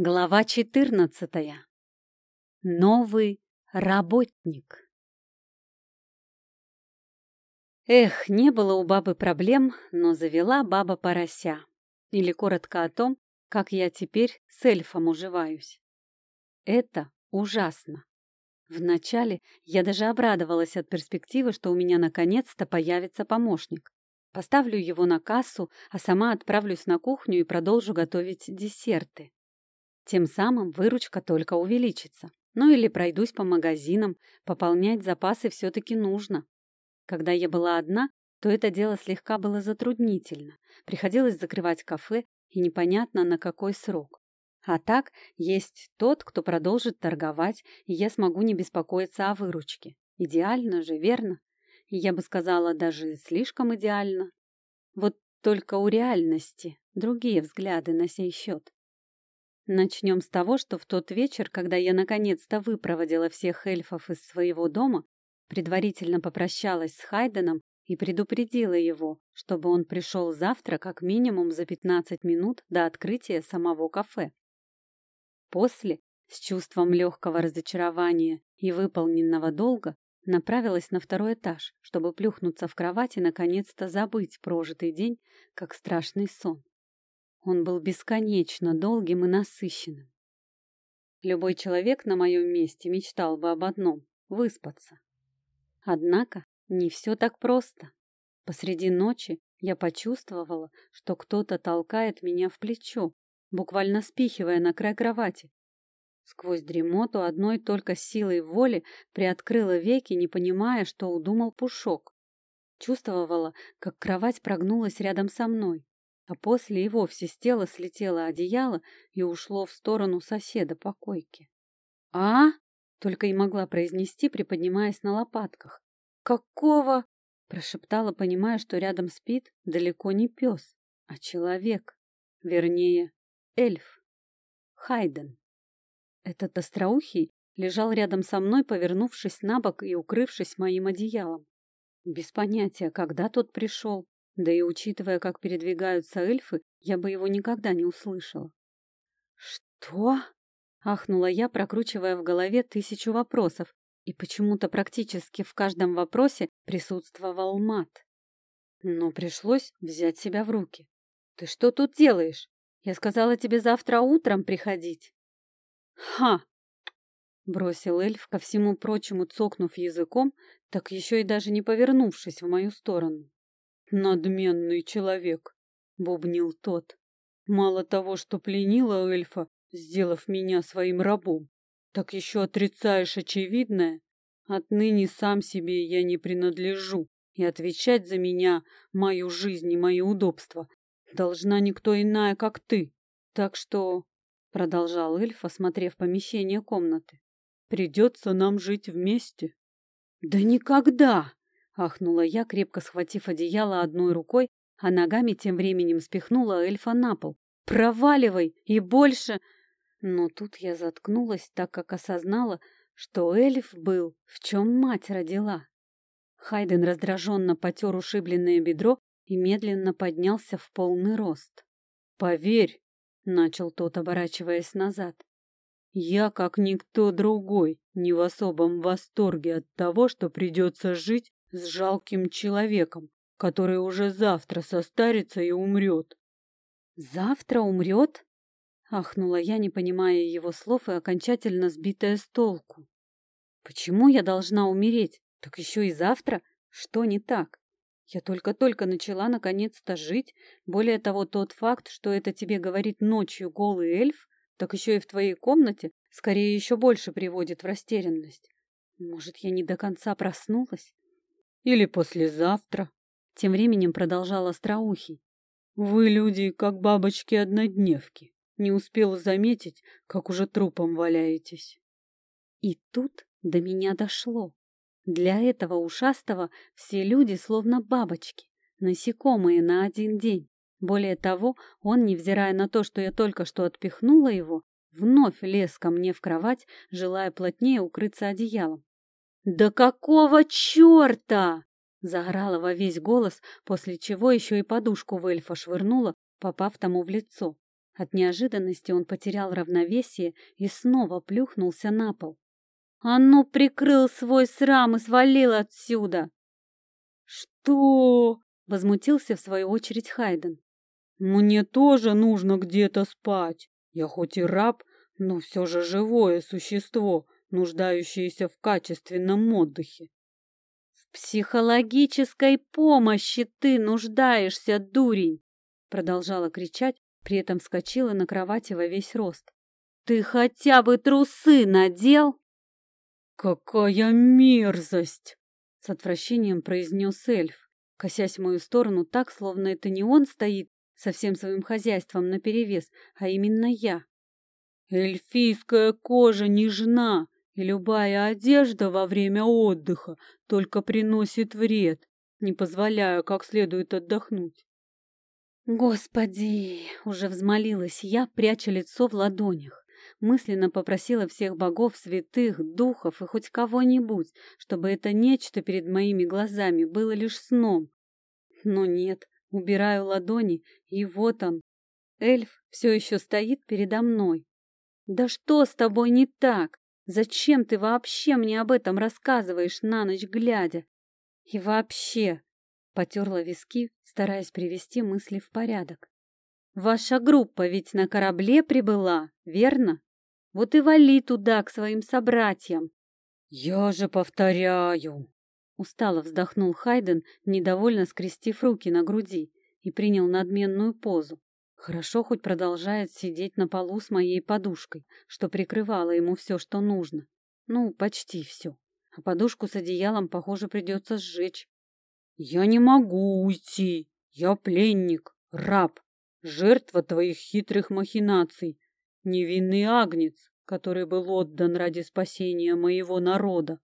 Глава 14. Новый работник. Эх, не было у бабы проблем, но завела баба порося. Или коротко о том, как я теперь с эльфом уживаюсь. Это ужасно. Вначале я даже обрадовалась от перспективы, что у меня наконец-то появится помощник. Поставлю его на кассу, а сама отправлюсь на кухню и продолжу готовить десерты. Тем самым выручка только увеличится. Ну или пройдусь по магазинам, пополнять запасы все-таки нужно. Когда я была одна, то это дело слегка было затруднительно. Приходилось закрывать кафе, и непонятно на какой срок. А так, есть тот, кто продолжит торговать, и я смогу не беспокоиться о выручке. Идеально же, верно? Я бы сказала, даже слишком идеально. Вот только у реальности другие взгляды на сей счет. Начнем с того, что в тот вечер, когда я наконец-то выпроводила всех эльфов из своего дома, предварительно попрощалась с Хайденом и предупредила его, чтобы он пришел завтра как минимум за 15 минут до открытия самого кафе. После, с чувством легкого разочарования и выполненного долга, направилась на второй этаж, чтобы плюхнуться в кровать и наконец-то забыть прожитый день, как страшный сон. Он был бесконечно долгим и насыщенным. Любой человек на моем месте мечтал бы об одном — выспаться. Однако не все так просто. Посреди ночи я почувствовала, что кто-то толкает меня в плечо, буквально спихивая на край кровати. Сквозь дремоту одной только силой воли приоткрыла веки, не понимая, что удумал Пушок. Чувствовала, как кровать прогнулась рядом со мной а после и вовсе с тела слетело одеяло и ушло в сторону соседа по койке. «А?» — только и могла произнести, приподнимаясь на лопатках. «Какого?» — прошептала, понимая, что рядом спит далеко не пес, а человек. Вернее, эльф. Хайден. Этот остроухий лежал рядом со мной, повернувшись на бок и укрывшись моим одеялом. Без понятия, когда тот пришел, да и учитывая, как передвигаются эльфы, я бы его никогда не услышала. «Что?» — ахнула я, прокручивая в голове тысячу вопросов, и почему-то практически в каждом вопросе присутствовал мат. Но пришлось взять себя в руки. «Ты что тут делаешь? Я сказала тебе завтра утром приходить». «Ха!» — бросил эльф, ко всему прочему цокнув языком, так еще и даже не повернувшись в мою сторону. «Надменный человек», — бубнил тот. «Мало того, что пленила эльфа, сделав меня своим рабом, так еще отрицаешь очевидное. Отныне сам себе я не принадлежу, и отвечать за меня, мою жизнь и мои удобства, должна никто иная, как ты. Так что, — продолжал эльф, осмотрев помещение комнаты, — придется нам жить вместе. — Да никогда! Ахнула я, крепко схватив одеяло одной рукой, а ногами тем временем спихнула эльфа на пол. «Проваливай! И больше!» Но тут я заткнулась, так как осознала, что эльф был, в чем мать родила. Хайден раздраженно потер ушибленное бедро и медленно поднялся в полный рост. «Поверь!» — начал тот, оборачиваясь назад. «Я, как никто другой, не в особом восторге от того, что придется жить с жалким человеком, который уже завтра состарится и умрет. «Завтра умрет?» — ахнула я, не понимая его слов и окончательно сбитая с толку. «Почему я должна умереть? Так еще и завтра? Что не так? Я только-только начала наконец-то жить. Более того, тот факт, что это тебе говорит ночью голый эльф, так еще и в твоей комнате, скорее еще больше приводит в растерянность. Может, я не до конца проснулась? Или послезавтра. Тем временем продолжал Остроухий. Вы, люди, как бабочки-однодневки. Не успел заметить, как уже трупом валяетесь. И тут до меня дошло. Для этого ушастого все люди словно бабочки, насекомые на один день. Более того, он, невзирая на то, что я только что отпихнула его, вновь лез ко мне в кровать, желая плотнее укрыться одеялом. «Да какого черта!» — заорала во весь голос, после чего еще и подушку в эльфа швырнула, попав тому в лицо. От неожиданности он потерял равновесие и снова плюхнулся на пол. «А ну, прикрыл свой срам и свалил отсюда!» «Что?» — возмутился в свою очередь Хайден. «Мне тоже нужно где-то спать. Я хоть и раб, но все же живое существо, нуждающееся в качественном отдыхе. В психологической помощи ты нуждаешься, дурень! Продолжала кричать, при этом вскочила на кровати во весь рост. Ты хотя бы трусы надел? Какая мерзость! С отвращением произнес эльф, косясь в мою сторону так, словно это не он стоит со всем своим хозяйством наперевес, а именно я. Эльфийская кожа нежна, и любая одежда во время отдыха только приносит вред, не позволяя как следует отдохнуть. Господи, уже взмолилась я, пряча лицо в ладонях. Мысленно попросила всех богов, святых, духов и хоть кого-нибудь, чтобы это нечто перед моими глазами было лишь сном. Но нет, убираю ладони, и вот он. Эльф все еще стоит передо мной. Да что с тобой не так? Зачем ты вообще мне об этом рассказываешь на ночь глядя? И вообще, потерла виски, стараясь привести мысли в порядок. Ваша группа ведь на корабле прибыла, верно? Вот и вали туда к своим собратьям. Я же повторяю. Устало вздохнул Хайден, недовольно скрестив руки на груди, и принял надменную позу. Хорошо хоть продолжает сидеть на полу с моей подушкой, что прикрывало ему все, что нужно. Ну, почти все. А подушку с одеялом, похоже, придется сжечь. Я не могу уйти. Я пленник, раб, жертва твоих хитрых махинаций, невинный агнец, который был отдан ради спасения моего народа.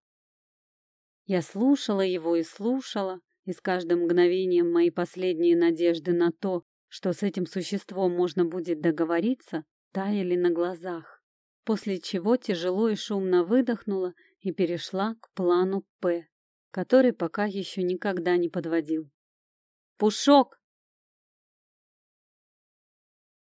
Я слушала его и слушала, и с каждым мгновением мои последние надежды на то, что с этим существом можно будет договориться, таяли на глазах, после чего тяжело и шумно выдохнула и перешла к плану «П», который пока еще никогда не подводил. «Пушок,